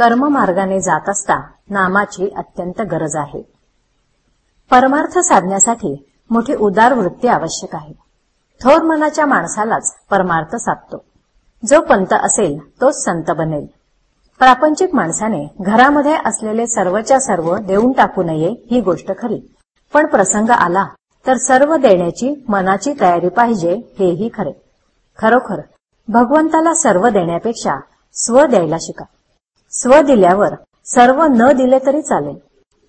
कर्ममार्गाने जात असता नामाची अत्यंत गरज आहे. परमार्थ साधण्यासाठी मोठी उदार वृत्ती आवश्यक आहे. थोर मनाच्या माणसालाच परमार्थ साधतो. जो पंत असेल तोच संत बनेल. प्रापंचिक माणसाने घरामध्ये असलेले सर्वच्या सर्व देऊन टाकू नये ही गोष्ट खरी. पण प्रसंग आला तर सर्व देण्याची मनाची तयारी पाहिजे हेही खरे. खरोखर भगवंताला सर्व देण्यापेक्षा स्व द्यायला शिका. स्व दिल्यावर सर्व न दिले तरी चालेल.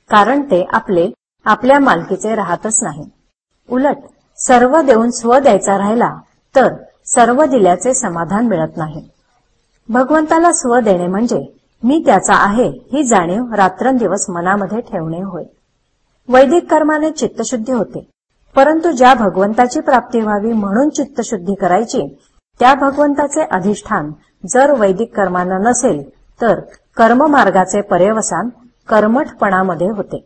कारण ते आपले आपल्या मालकीचे राहतच नाही. उलट सर्व देऊन स्व द्यायचा राहिला तर सर्व दिल्याचे समाधान मिळत नाही. भगवंताला स्व देणे म्हणजे मी त्याचा आहे ही जाणीव रात्रंदिवस मनामध्ये ठेवणे होय. वैदिक कर्माने चित्तशुद्धी होते. परंतु ज्या भगवंताची प्राप्ती व्हावी म्हणून चित्तशुद्धी करायची त्या भगवंताचे अधिष्ठान जर वैदिक कर्मांना नसेल तर कर्ममार्गाचे पर्यवसान कर्मठपणामध्ये होते.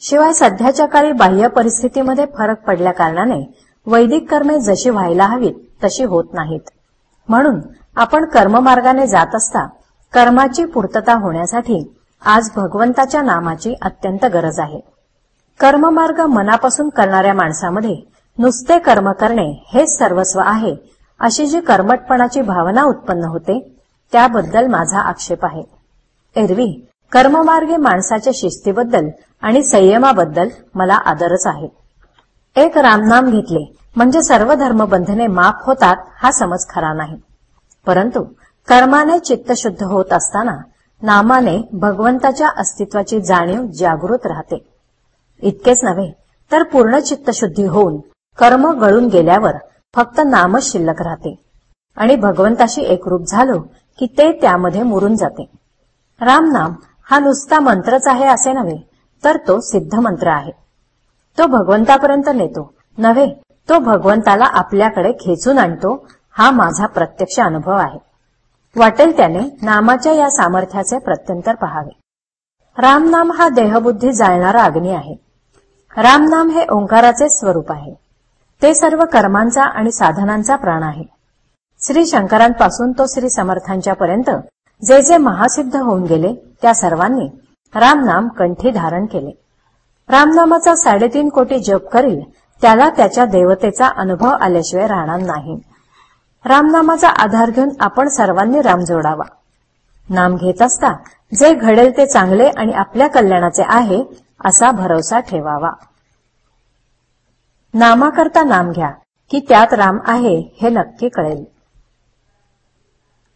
शिवाय सध्याच्या काळी बाह्य परिस्थितीमध्ये फरक पडल्या कारणाने वैदिक कर्मे जशी व्हायला हवीत तशी होत नाहीत. म्हणून आपण कर्ममार्गाने जात असता कर्माची पूर्तता होण्यासाठी आज भगवंताच्या नामाची अत्यंत गरज आहे. कर्ममार्ग मनापासून करणाऱ्या माणसामध्ये नुसते कर्म करणे हेच सर्वस्व आहे अशी जी कर्मटपणाची भावना उत्पन्न होते त्याबद्दल माझा आक्षेप आहे. एरवी कर्ममार्गे माणसाच्या शिस्तीबद्दल आणि संयमाबद्दल मला आदरच आहे. एक रामनाम घेतले म्हणजे सर्व धर्मबंधने माफ होतात हा समज खरा नाही. परंतु कर्माने चित्तशुद्ध होत असताना नामाने भगवंताच्या अस्तित्वाची जाणीव जागृत राहते. इतकेच नव्हे तर पूर्ण चित्तशुद्धी होऊन कर्म गळून गेल्यावर फक्त नामच शिल्लक राहते. आणि भगवंताशी एकरूप झालो की ते त्यामध्ये मुरून जाते. रामनाम हा नुसता मंत्रच आहे असे नव्हे तर तो सिद्ध मंत्र आहे. तो भगवंतापर्यंत नेतो. नव्हे तो भगवंताला आपल्याकडे खेचून आणतो हा माझा प्रत्यक्ष अनुभव आहे. वाटेल त्याने नामाच्या या सामर्थ्याचे प्रत्यंतर पहावे. रामनाम हा देहबुद्धी जाळणारा अग्नी आहे. रामनाम हे ओंकाराचे स्वरूप आहे. ते सर्व कर्मांचा आणि साधनांचा प्राण आहे. श्री शंकरांपासून तो श्री समर्थांच्या पर्यंत जे जे महासिद्ध होऊन गेले त्या सर्वांनी रामनाम कंठी धारण केले. रामनामाचा साडेतीन कोटी जप करील त्याला त्याच्या देवतेचा अनुभव आल्याशिवाय राहणार नाही. रामनामाचा आधार घेऊन आपण सर्वांनी राम जोडावा. नाम घेत असता जे घडेल ते चांगले आणि आपल्या कल्याणाचे आहे असा भरोसा ठेवावा. नामाकरता नाम घ्या की त्यात राम आहे हे नक्की कळेल.